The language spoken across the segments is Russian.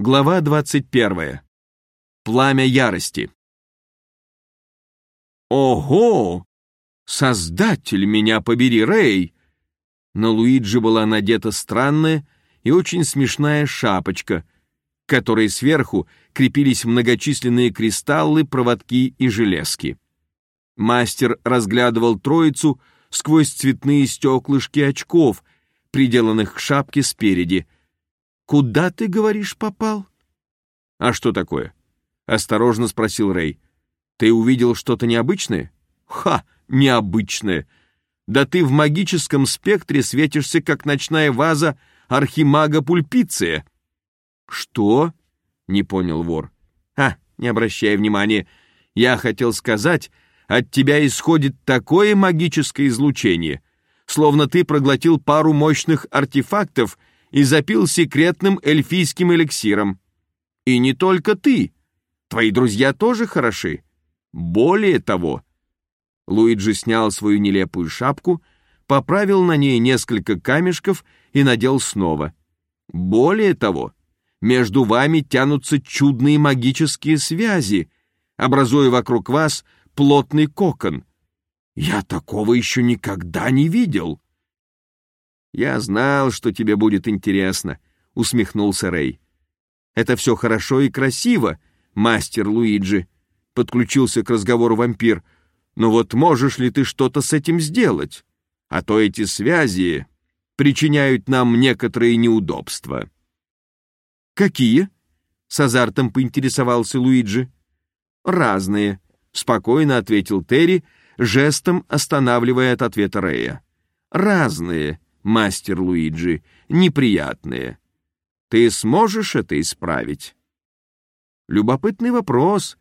Глава 21. Пламя ярости. Ого! Создатель меня побери, Рэй! На Луиджи была надета странная и очень смешная шапочка, к которой сверху крепились многочисленные кристаллы, проводки и железки. Мастер разглядывал троицу сквозь цветные стеклышки очков, приделанных к шапке спереди — Куда ты, говоришь, попал? А что такое? Осторожно спросил Рэй. Ты увидел что-то необычное? Ха, необычное. Да ты в магическом спектре светишься, как ночная ваза архимага Пульпиция. Что? Не понял вор. А, не обращай внимания. Я хотел сказать, от тебя исходит такое магическое излучение, словно ты проглотил пару мощных артефактов и запил секретным эльфийским эликсиром. И не только ты. Твои друзья тоже хороши. Более того, Луиджи снял свою нелепую шапку, поправил на ней несколько камешков и надел снова. Более того, между вами тянутся чудные магические связи, образуя вокруг вас плотный кокон. Я такого еще никогда не видел. Я знал, что тебе будет интересно, усмехнулся Рэй. Это все хорошо и красиво, мастер Луиджи, подключился к разговору вампир. Но вот можешь ли ты что-то с этим сделать? А то эти связи причиняют нам некоторые неудобства. Какие? С азартом поинтересовался Луиджи. Разные, спокойно ответил Терри, жестом останавливая от ответа Рэя. Разные мастер Луиджи, неприятные. Ты сможешь это исправить? Любопытный вопрос,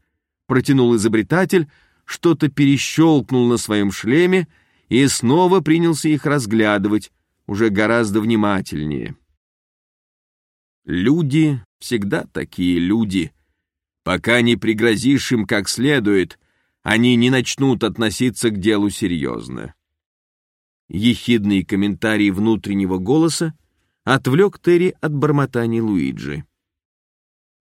протянул изобретатель, что-то перещелкнул на своем шлеме и снова принялся их разглядывать, уже гораздо внимательнее. Люди всегда такие люди. Пока не пригрозишь им как следует, они не начнут относиться к делу серьезно. Ехидный комментарий внутреннего голоса отвлек Терри от бормотаний Луиджи.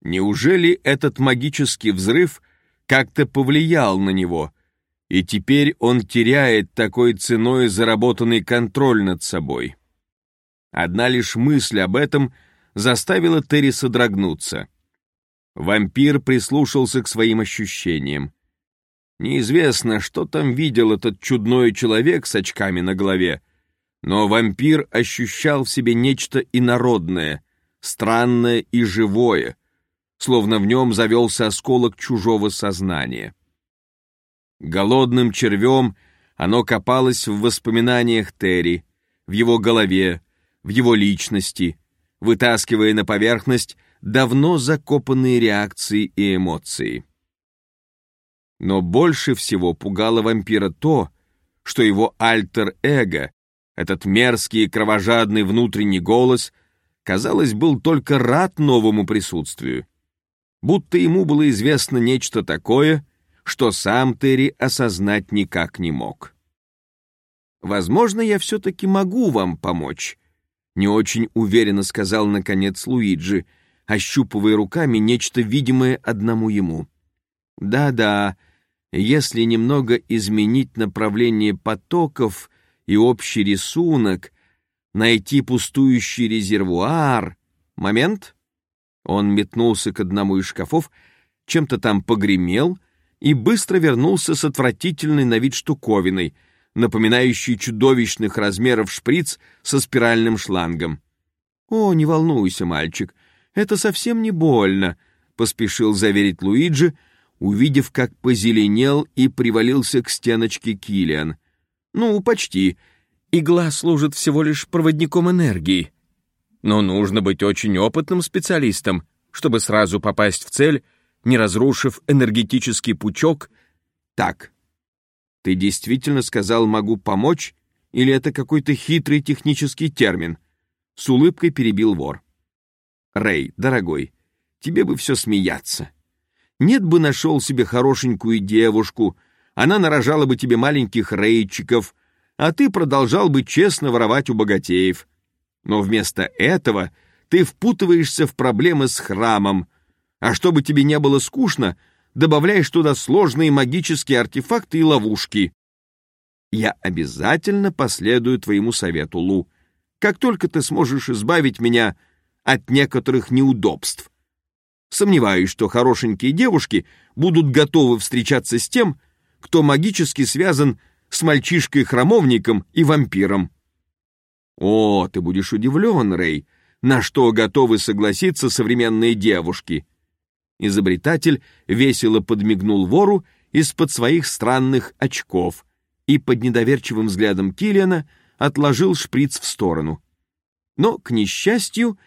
Неужели этот магический взрыв как-то повлиял на него, и теперь он теряет такой ценой заработанный контроль над собой? Одна лишь мысль об этом заставила Терри содрогнуться. Вампир прислушался к своим ощущениям. Неизвестно, что там видел этот чудной человек с очками на голове, но вампир ощущал в себе нечто инородное, странное и живое, словно в нем завелся осколок чужого сознания. Голодным червем оно копалось в воспоминаниях Терри, в его голове, в его личности, вытаскивая на поверхность давно закопанные реакции и эмоции. Но больше всего пугало вампира то, что его альтер-эго, этот мерзкий и кровожадный внутренний голос, казалось, был только рад новому присутствию. Будто ему было известно нечто такое, что сам Терри осознать никак не мог. «Возможно, я все-таки могу вам помочь», — не очень уверенно сказал, наконец, Луиджи, ощупывая руками нечто видимое одному ему. Да-да, если немного изменить направление потоков и общий рисунок, найти пустующий резервуар... Момент. Он метнулся к одному из шкафов, чем-то там погремел и быстро вернулся с отвратительной на вид штуковиной, напоминающей чудовищных размеров шприц со спиральным шлангом. «О, не волнуйся, мальчик, это совсем не больно», — поспешил заверить Луиджи, — увидев, как позеленел и привалился к стеночке Килиан. Ну, почти. Игла служит всего лишь проводником энергии. Но нужно быть очень опытным специалистом, чтобы сразу попасть в цель, не разрушив энергетический пучок. Так. Ты действительно сказал «могу помочь» или это какой-то хитрый технический термин? С улыбкой перебил вор. Рэй, дорогой, тебе бы все смеяться. Нет бы нашел себе хорошенькую девушку, она нарожала бы тебе маленьких рейчиков, а ты продолжал бы честно воровать у богатеев. Но вместо этого ты впутываешься в проблемы с храмом, а чтобы тебе не было скучно, добавляешь туда сложные магические артефакты и ловушки. Я обязательно последую твоему совету, Лу, как только ты сможешь избавить меня от некоторых неудобств. Сомневаюсь, что хорошенькие девушки будут готовы встречаться с тем, кто магически связан с мальчишкой-храмовником и вампиром. О, ты будешь удивлен, Рэй, на что готовы согласиться современные девушки. Изобретатель весело подмигнул вору из-под своих странных очков и под недоверчивым взглядом Килиана отложил шприц в сторону. Но, к несчастью,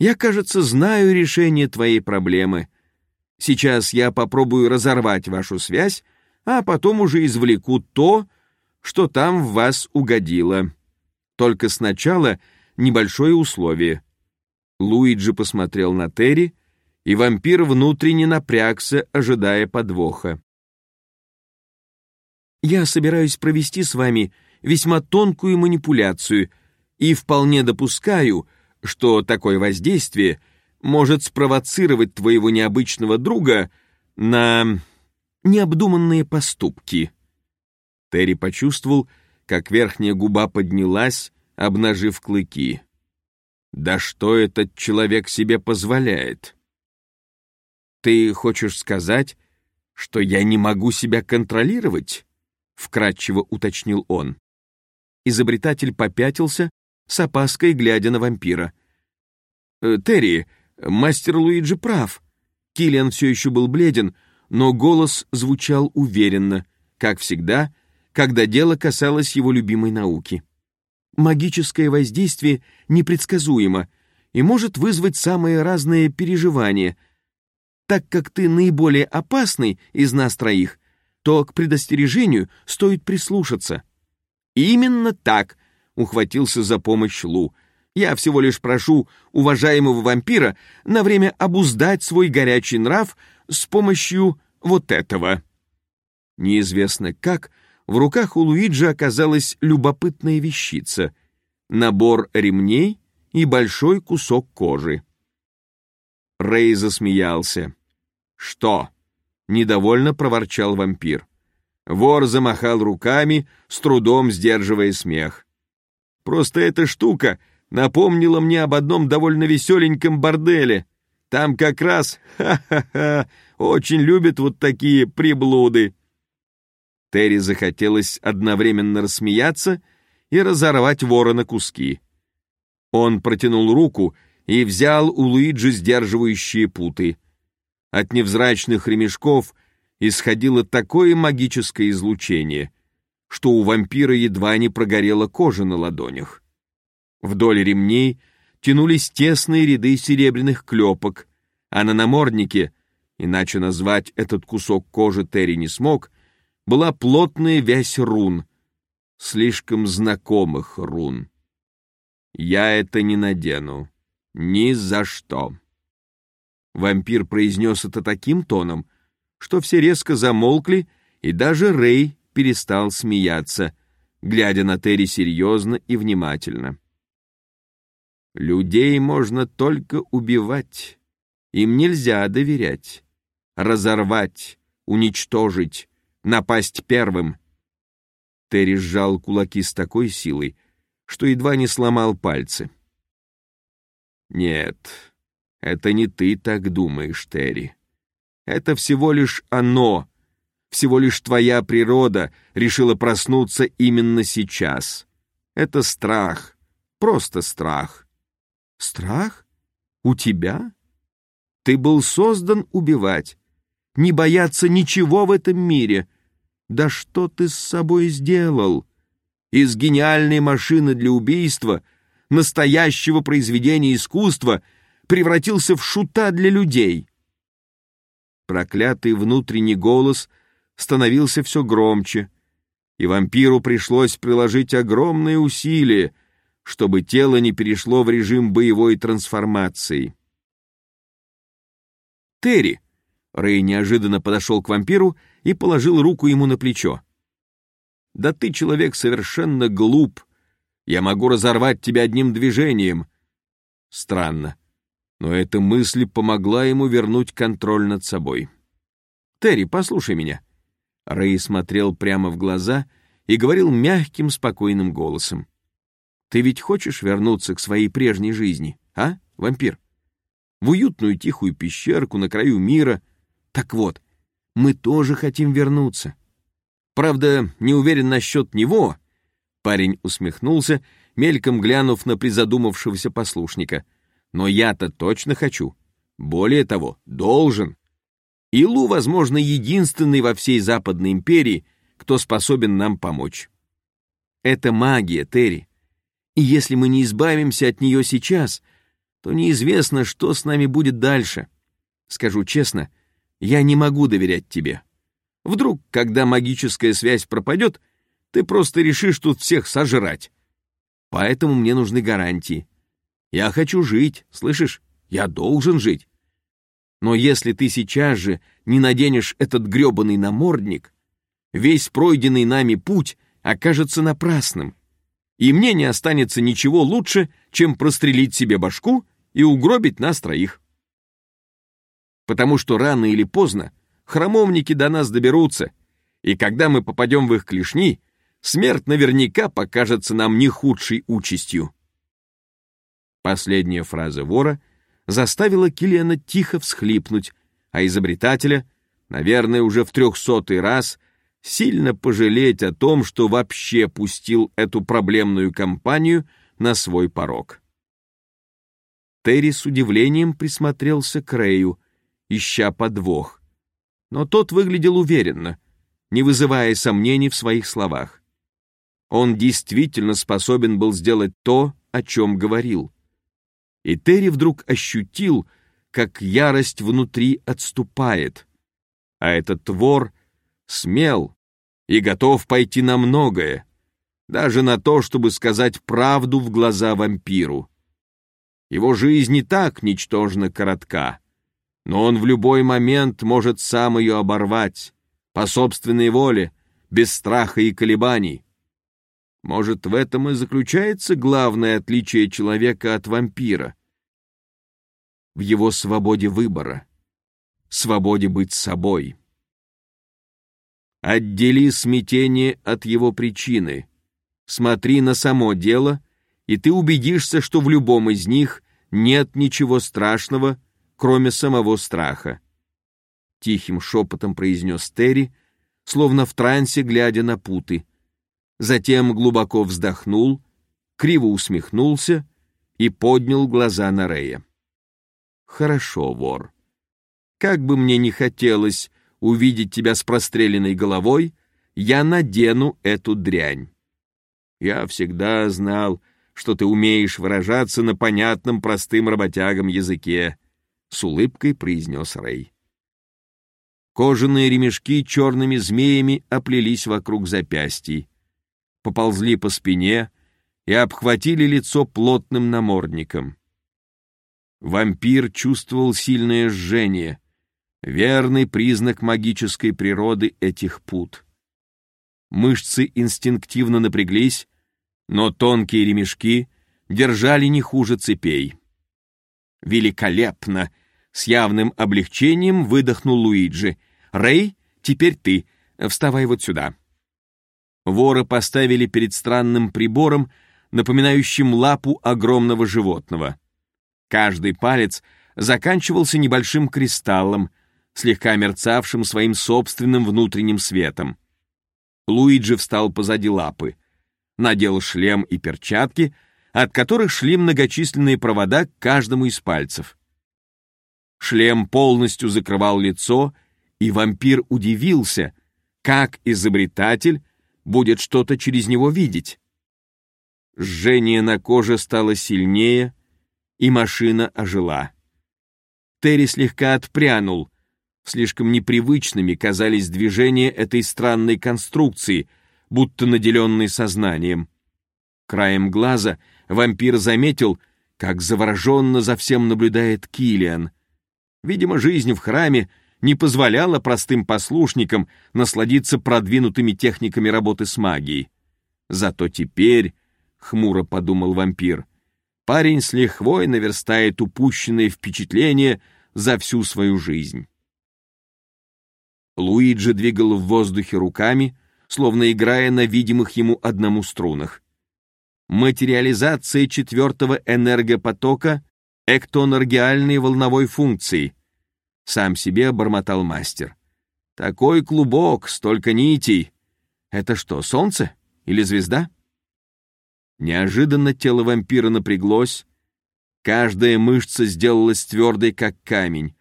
я, кажется, знаю решение твоей проблемы. Сейчас я попробую разорвать вашу связь, а потом уже извлеку то, что там в вас угодило. Только сначала небольшое условие. Луиджи посмотрел на Терри, и вампир внутренне напрягся, ожидая подвоха. «Я собираюсь провести с вами весьма тонкую манипуляцию и вполне допускаю, что такое воздействие может спровоцировать твоего необычного друга на необдуманные поступки». Терри почувствовал, как верхняя губа поднялась, обнажив клыки. «Да что этот человек себе позволяет?» «Ты хочешь сказать, что я не могу себя контролировать?» — вкратчиво уточнил он. Изобретатель попятился, с опаской глядя на вампира. «Э, «Терри, мастер Луиджи прав». Киллиан все еще был бледен, но голос звучал уверенно, как всегда, когда дело касалось его любимой науки. Магическое воздействие непредсказуемо и может вызвать самые разные переживания — так как ты наиболее опасный из нас троих, то к предостережению стоит прислушаться. Именно так, ухватился за помощь Лу. Я всего лишь прошу уважаемого вампира на время обуздать свой горячий нрав с помощью вот этого. Неизвестно как, в руках у Луиджи оказалась любопытная вещица — набор ремней и большой кусок кожи. Рэй засмеялся. «Что?» — недовольно проворчал вампир. Вор замахал руками, с трудом сдерживая смех. «Просто эта штука напомнила мне об одном довольно веселеньком борделе. Там как раз, ха-ха-ха, очень любят вот такие приблуды». Терри захотелось одновременно рассмеяться и разорвать вора на куски. Он протянул руку и взял у Луиджи сдерживающие путы — от невзрачных ремешков исходило такое магическое излучение, что у вампира едва не прогорела кожа на ладонях. Вдоль ремней тянулись тесные ряды серебряных клепок, а на наморднике, иначе назвать этот кусок кожи Терри не смог, была плотная вязь рун, слишком знакомых рун. «Я это не надену. Ни за что». Вампир произнес это таким тоном, что все резко замолкли, и даже Рэй перестал смеяться, глядя на Терри серьезно и внимательно. Людей можно только убивать, им нельзя доверять, разорвать, уничтожить, напасть первым. Терри сжал кулаки с такой силой, что едва не сломал пальцы. Нет, это не ты так думаешь, Терри. Это всего лишь оно, всего лишь твоя природа решила проснуться именно сейчас. Это страх, просто страх. Страх? У тебя? Ты был создан убивать, не бояться ничего в этом мире. Да что ты с собой сделал? Из гениальной машины для убийства, настоящего произведения искусства — превратился в шута для людей. Проклятый внутренний голос становился все громче, и вампиру пришлось приложить огромные усилия, чтобы тело не перешло в режим боевой трансформации. «Терри!» — Рэй неожиданно подошел к вампиру и положил руку ему на плечо. «Да ты человек совершенно глуп. Я могу разорвать тебя одним движением». «Странно. Но эта мысль помогла ему вернуть контроль над собой. «Терри, послушай меня». Рэй смотрел прямо в глаза и говорил мягким, спокойным голосом. «Ты ведь хочешь вернуться к своей прежней жизни, а, вампир? В уютную тихую пещерку на краю мира. Так вот, мы тоже хотим вернуться. Правда, не уверен насчет него». Парень усмехнулся, мельком глянув на призадумавшегося послушника. «Но я-то точно хочу. Более того, должен. Илу, возможно, единственный во всей Западной империи, кто способен нам помочь. Это магия, Терри. И если мы не избавимся от нее сейчас, то неизвестно, что с нами будет дальше. Скажу честно, я не могу доверять тебе. Вдруг, когда магическая связь пропадет, ты просто решишь тут всех сожрать. Поэтому мне нужны гарантии. Я хочу жить, слышишь? Я должен жить. Но если ты сейчас же не наденешь этот грёбаный намордник, весь пройденный нами путь окажется напрасным, и мне не останется ничего лучше, чем прострелить себе башку и угробить нас троих. Потому что рано или поздно храмовники до нас доберутся, и когда мы попадем в их клешни, смерть наверняка покажется нам не худшей участью. Последняя фраза вора заставила Килиана тихо всхлипнуть, а изобретателя, наверное, уже в трехсотый раз, сильно пожалеть о том, что вообще пустил эту проблемную компанию на свой порог. Терри с удивлением присмотрелся к Рэю, ища подвох. Но тот выглядел уверенно, не вызывая сомнений в своих словах. Он действительно способен был сделать то, о чем говорил и Терри вдруг ощутил, как ярость внутри отступает. А этот твор смел и готов пойти на многое, даже на то, чтобы сказать правду в глаза вампиру. Его жизнь не так ничтожно коротка, но он в любой момент может сам ее оборвать, по собственной воле, без страха и колебаний. Может, в этом и заключается главное отличие человека от вампира. В его свободе выбора, свободе быть собой. Отдели смятение от его причины. Смотри на само дело, и ты убедишься, что в любом из них нет ничего страшного, кроме самого страха. Тихим шепотом произнес Терри, словно в трансе глядя на путы затем глубоко вздохнул, криво усмехнулся и поднял глаза на Рея. «Хорошо, вор. Как бы мне ни хотелось увидеть тебя с простреленной головой, я надену эту дрянь. Я всегда знал, что ты умеешь выражаться на понятном простым работягам языке», — с улыбкой произнес Рэй. Кожаные ремешки черными змеями оплелись вокруг запястий поползли по спине и обхватили лицо плотным намордником. Вампир чувствовал сильное жжение, верный признак магической природы этих пут. Мышцы инстинктивно напряглись, но тонкие ремешки держали не хуже цепей. «Великолепно!» — с явным облегчением выдохнул Луиджи. «Рэй, теперь ты. Вставай вот сюда». Воры поставили перед странным прибором, напоминающим лапу огромного животного. Каждый палец заканчивался небольшим кристаллом, слегка мерцавшим своим собственным внутренним светом. Луиджи встал позади лапы, надел шлем и перчатки, от которых шли многочисленные провода к каждому из пальцев. Шлем полностью закрывал лицо, и вампир удивился, как изобретатель будет что-то через него видеть. Жжение на коже стало сильнее, и машина ожила. Терри слегка отпрянул. Слишком непривычными казались движения этой странной конструкции, будто наделенной сознанием. Краем глаза вампир заметил, как завороженно за всем наблюдает Килиан. Видимо, жизнь в храме не позволяла простым послушникам насладиться продвинутыми техниками работы с магией. Зато теперь, хмуро подумал вампир, парень с лихвой наверстает упущенные впечатления за всю свою жизнь. Луиджи двигал в воздухе руками, словно играя на видимых ему одному струнах. Материализация четвертого энергопотока эктоэнергиальной волновой функции. Сам себе бормотал мастер. Такой клубок, столько нитей. Это что, солнце или звезда? Неожиданно тело вампира напряглось, каждая мышца сделалась твердой, как камень.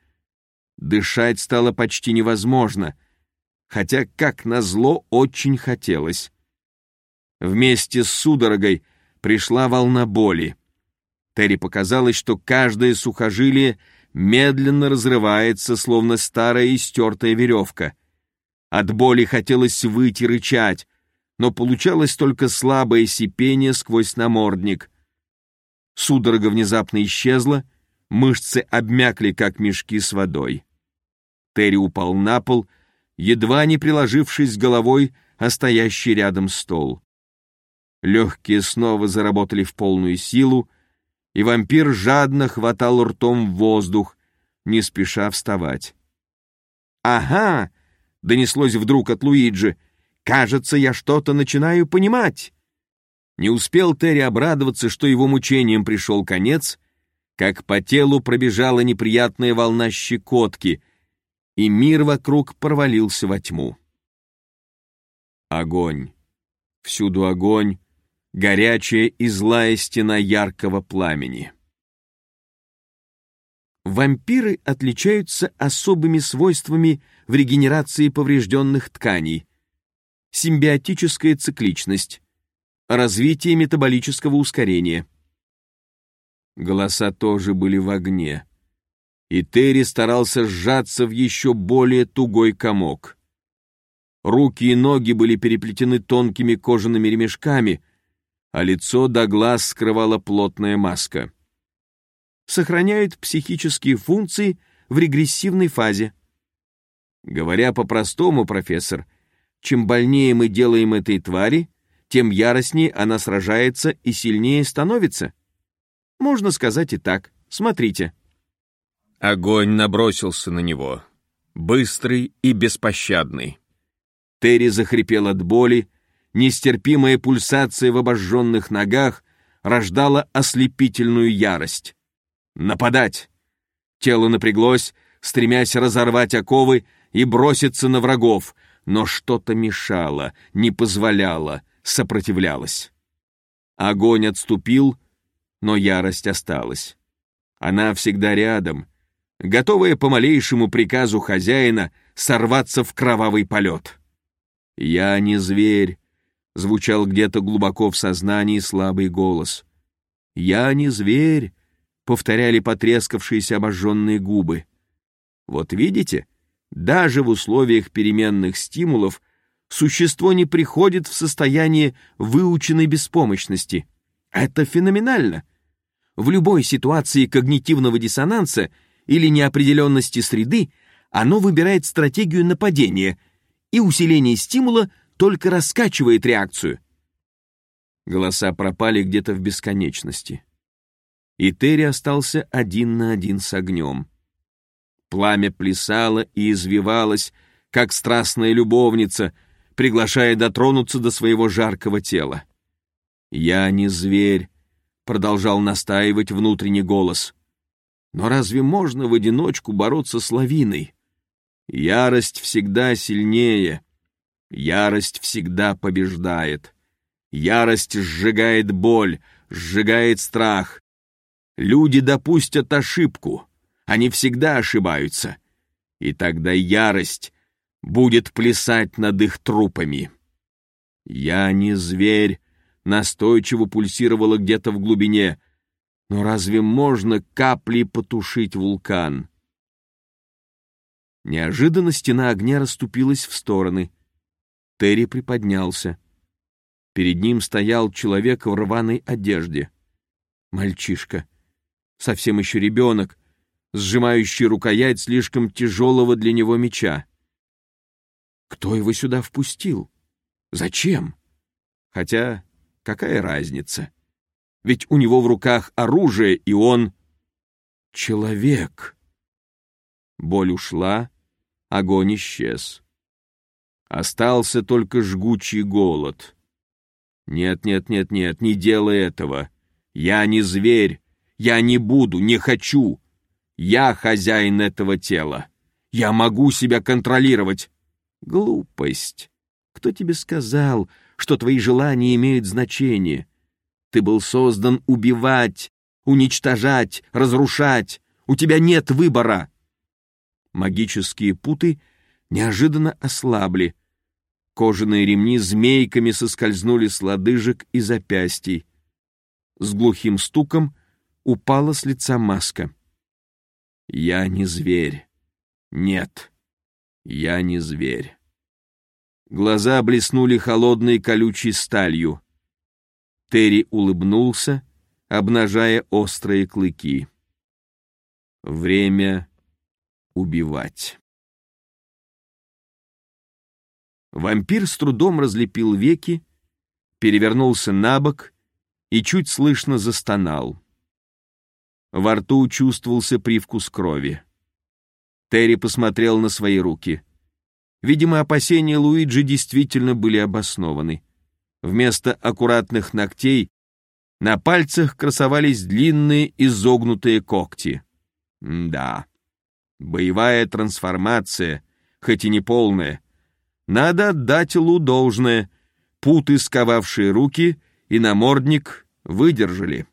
Дышать стало почти невозможно, хотя, как назло, очень хотелось. Вместе с судорогой пришла волна боли. Терри показалось, что каждое сухожилие медленно разрывается, словно старая истертая веревка. От боли хотелось выйти рычать, но получалось только слабое сипение сквозь намордник. Судорога внезапно исчезла, мышцы обмякли, как мешки с водой. Терри упал на пол, едва не приложившись головой о стоящий рядом стол. Легкие снова заработали в полную силу, и вампир жадно хватал ртом воздух, не спеша вставать. «Ага!» — донеслось вдруг от Луиджи. «Кажется, я что-то начинаю понимать!» Не успел Терри обрадоваться, что его мучением пришел конец, как по телу пробежала неприятная волна щекотки, и мир вокруг провалился во тьму. Огонь. Всюду огонь, горячая и злая стена яркого пламени. Вампиры отличаются особыми свойствами в регенерации поврежденных тканей. Симбиотическая цикличность, развитие метаболического ускорения. Голоса тоже были в огне и Терри старался сжаться в еще более тугой комок. Руки и ноги были переплетены тонкими кожаными ремешками, а лицо до глаз скрывала плотная маска. Сохраняют психические функции в регрессивной фазе. Говоря по-простому, профессор, чем больнее мы делаем этой твари, тем яростнее она сражается и сильнее становится. Можно сказать и так. Смотрите. Огонь набросился на него, быстрый и беспощадный. Терри захрипел от боли, нестерпимая пульсация в обожженных ногах рождала ослепительную ярость. Нападать! Тело напряглось, стремясь разорвать оковы и броситься на врагов, но что-то мешало, не позволяло, сопротивлялось. Огонь отступил, но ярость осталась. Она всегда рядом, готовая по малейшему приказу хозяина сорваться в кровавый полет. «Я не зверь», — звучал где-то глубоко в сознании слабый голос. «Я не зверь», — повторяли потрескавшиеся обожженные губы. Вот видите, даже в условиях переменных стимулов существо не приходит в состояние выученной беспомощности. Это феноменально. В любой ситуации когнитивного диссонанса — или неопределенности среды, оно выбирает стратегию нападения, и усиление стимула только раскачивает реакцию. Голоса пропали где-то в бесконечности. И Терри остался один на один с огнем. Пламя плясало и извивалось, как страстная любовница, приглашая дотронуться до своего жаркого тела. «Я не зверь», — продолжал настаивать внутренний голос. Но разве можно в одиночку бороться с лавиной? Ярость всегда сильнее. Ярость всегда побеждает. Ярость сжигает боль, сжигает страх. Люди допустят ошибку. Они всегда ошибаются. И тогда ярость будет плясать над их трупами. Я не зверь, настойчиво пульсировала где-то в глубине — но разве можно каплей потушить вулкан? Неожиданно стена огня расступилась в стороны. Терри приподнялся. Перед ним стоял человек в рваной одежде. Мальчишка, совсем еще ребенок, сжимающий рукоять слишком тяжелого для него меча. Кто его сюда впустил? Зачем? Хотя какая разница? Ведь у него в руках оружие, и он... Человек. Боль ушла, огонь исчез. Остался только жгучий голод. Нет, нет, нет, нет, не делай этого. Я не зверь. Я не буду, не хочу. Я хозяин этого тела. Я могу себя контролировать. Глупость. Кто тебе сказал, что твои желания имеют значение? Ты был создан убивать, уничтожать, разрушать. У тебя нет выбора. Магические путы неожиданно ослабли. Кожаные ремни змейками соскользнули с лодыжек и запястий. С глухим стуком упала с лица маска. «Я не зверь. Нет, я не зверь». Глаза блеснули холодной колючей сталью. Терри улыбнулся, обнажая острые клыки. Время убивать. Вампир с трудом разлепил веки, перевернулся на бок и чуть слышно застонал. Во рту чувствовался привкус крови. Терри посмотрел на свои руки. Видимо, опасения Луиджи действительно были обоснованы. Вместо аккуратных ногтей на пальцах красовались длинные изогнутые когти. М да, боевая трансформация, хоть и не полная. Надо отдать Лу должное. Путы, сковавшие руки, и намордник выдержали.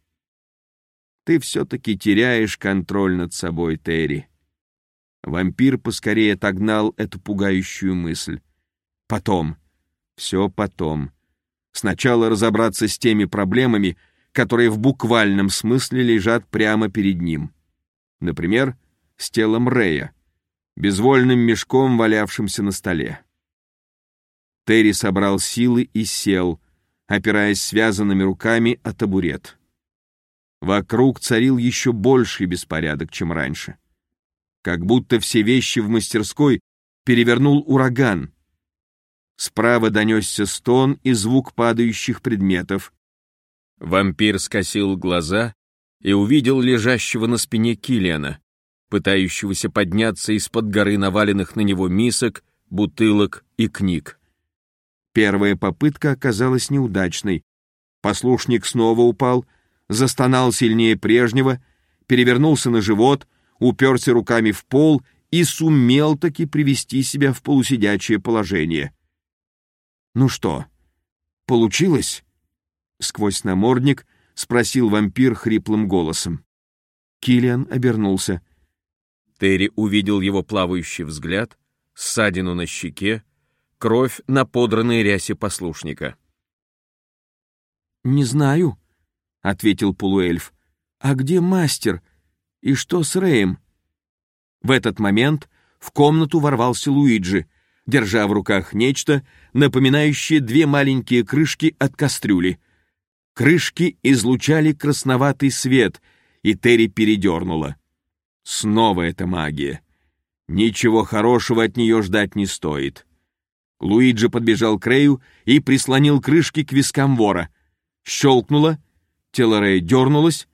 Ты все-таки теряешь контроль над собой, Терри. Вампир поскорее отогнал эту пугающую мысль. Потом, все потом. Сначала разобраться с теми проблемами, которые в буквальном смысле лежат прямо перед ним. Например, с телом Рея, безвольным мешком, валявшимся на столе. Терри собрал силы и сел, опираясь связанными руками о табурет. Вокруг царил еще больший беспорядок, чем раньше. Как будто все вещи в мастерской перевернул ураган. Справа донесся стон и звук падающих предметов. Вампир скосил глаза и увидел лежащего на спине Килиана, пытающегося подняться из-под горы наваленных на него мисок, бутылок и книг. Первая попытка оказалась неудачной. Послушник снова упал, застонал сильнее прежнего, перевернулся на живот, уперся руками в пол и сумел таки привести себя в полусидячее положение. «Ну что, получилось?» — сквозь намордник спросил вампир хриплым голосом. Килиан обернулся. Терри увидел его плавающий взгляд, ссадину на щеке, кровь на подранной рясе послушника. «Не знаю», — ответил полуэльф. «А где мастер? И что с Рэем?» В этот момент в комнату ворвался Луиджи, держа в руках нечто, напоминающее две маленькие крышки от кастрюли. Крышки излучали красноватый свет, и Терри передернула. Снова эта магия. Ничего хорошего от нее ждать не стоит. Луиджи подбежал к Рэю и прислонил крышки к вискам вора. Щелкнуло, тело Рэя дернулось,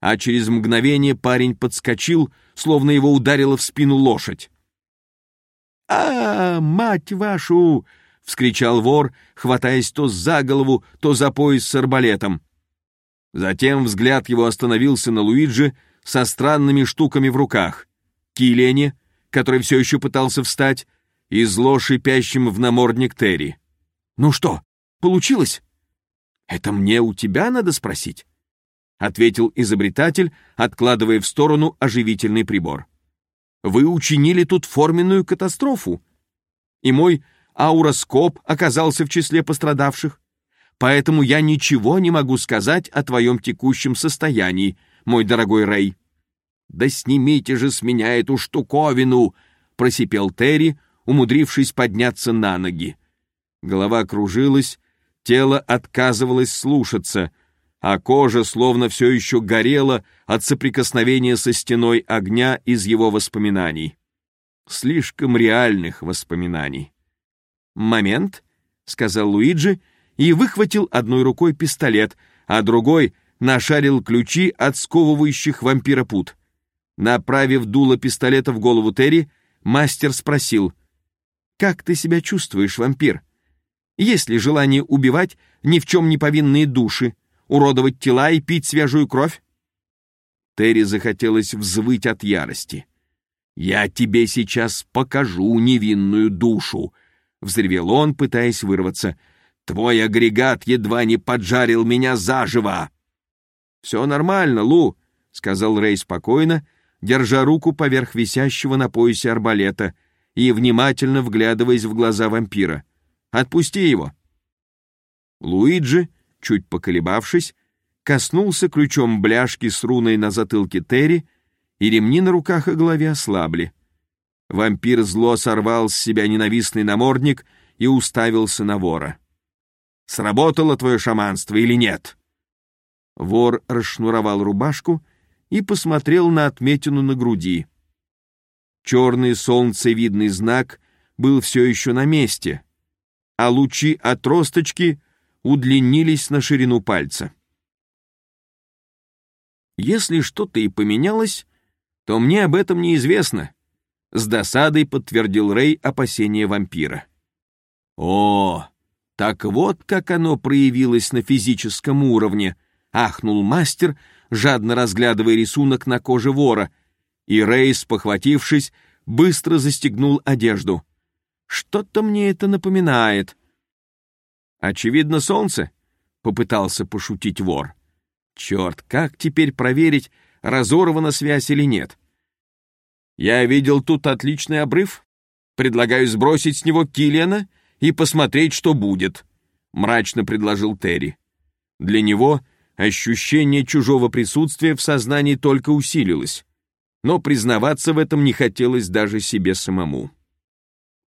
а через мгновение парень подскочил, словно его ударила в спину лошадь. «А, мать вашу!» — вскричал вор, хватаясь то за голову, то за пояс с арбалетом. Затем взгляд его остановился на Луиджи со странными штуками в руках. Килене, который все еще пытался встать, и зло шипящим в намордник Терри. «Ну что, получилось?» «Это мне у тебя надо спросить?» — ответил изобретатель, откладывая в сторону оживительный прибор. «Вы учинили тут форменную катастрофу, и мой ауроскоп оказался в числе пострадавших, поэтому я ничего не могу сказать о твоем текущем состоянии, мой дорогой Рэй». «Да снимите же с меня эту штуковину!» — просипел Терри, умудрившись подняться на ноги. Голова кружилась, тело отказывалось слушаться, а кожа словно все еще горела от соприкосновения со стеной огня из его воспоминаний. Слишком реальных воспоминаний. «Момент», — сказал Луиджи и выхватил одной рукой пистолет, а другой нашарил ключи от сковывающих вампира пут. Направив дуло пистолета в голову Терри, мастер спросил, «Как ты себя чувствуешь, вампир? Есть ли желание убивать ни в чем не повинные души, уродовать тела и пить свежую кровь?» Терри захотелось взвыть от ярости. «Я тебе сейчас покажу невинную душу!» — взревел он, пытаясь вырваться. «Твой агрегат едва не поджарил меня заживо!» «Все нормально, Лу», — сказал Рэй спокойно, держа руку поверх висящего на поясе арбалета и внимательно вглядываясь в глаза вампира. «Отпусти его!» Луиджи, чуть поколебавшись, коснулся ключом бляшки с руной на затылке Терри, и ремни на руках и голове ослабли. Вампир зло сорвал с себя ненавистный намордник и уставился на вора. «Сработало твое шаманство или нет?» Вор расшнуровал рубашку и посмотрел на отметину на груди. Черный солнцевидный знак был все еще на месте, а лучи отросточки удлинились на ширину пальца. Если что-то и поменялось, то мне об этом неизвестно, с досадой подтвердил Рэй опасения вампира. О, так вот как оно проявилось на физическом уровне, ахнул мастер, жадно разглядывая рисунок на коже вора, и Рэй, спохватившись, быстро застегнул одежду. Что-то мне это напоминает. Очевидно, солнце, попытался пошутить вор. Черт, как теперь проверить, разорвана связь или нет? Я видел тут отличный обрыв. Предлагаю сбросить с него Киллиана и посмотреть, что будет, мрачно предложил Терри. Для него ощущение чужого присутствия в сознании только усилилось, но признаваться в этом не хотелось даже себе самому.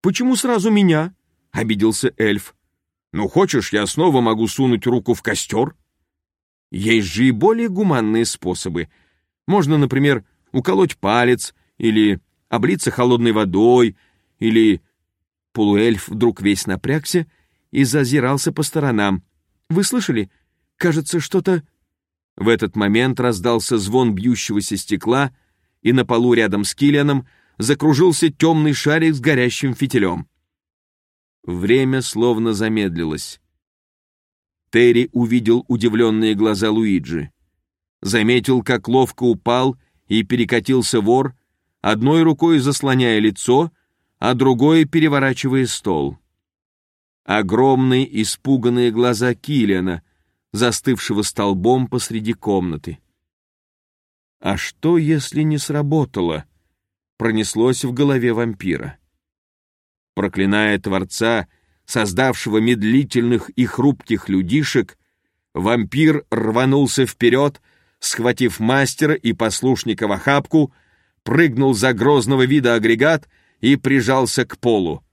Почему сразу меня? обиделся эльф. Ну хочешь, я снова могу сунуть руку в костер? Есть же и более гуманные способы. Можно, например, уколоть палец или облиться холодной водой, или... Полуэльф вдруг весь напрягся и зазирался по сторонам. «Вы слышали? Кажется, что-то...» В этот момент раздался звон бьющегося стекла, и на полу рядом с Киллианом закружился темный шарик с горящим фитилем. Время словно замедлилось. Терри увидел удивленные глаза Луиджи. Заметил, как ловко упал и перекатился вор, одной рукой заслоняя лицо, а другой переворачивая стол. Огромные испуганные глаза Килиана, застывшего столбом посреди комнаты. А что, если не сработало? Пронеслось в голове вампира. Проклиная Творца, создавшего медлительных и хрупких людишек, вампир рванулся вперед, схватив мастера и послушника в охапку, прыгнул за грозного вида агрегат и прижался к полу.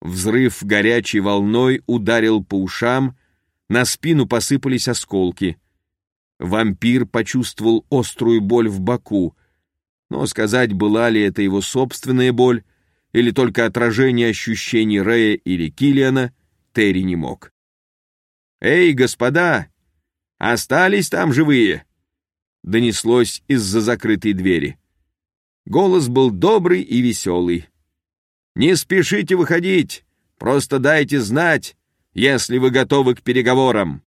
Взрыв горячей волной ударил по ушам, на спину посыпались осколки. Вампир почувствовал острую боль в боку, но сказать, была ли это его собственная боль, или только отражение ощущений Рэя или Килиана, Терри не мог. «Эй, господа! Остались там живые?» Донеслось из-за закрытой двери. Голос был добрый и веселый. «Не спешите выходить, просто дайте знать, если вы готовы к переговорам».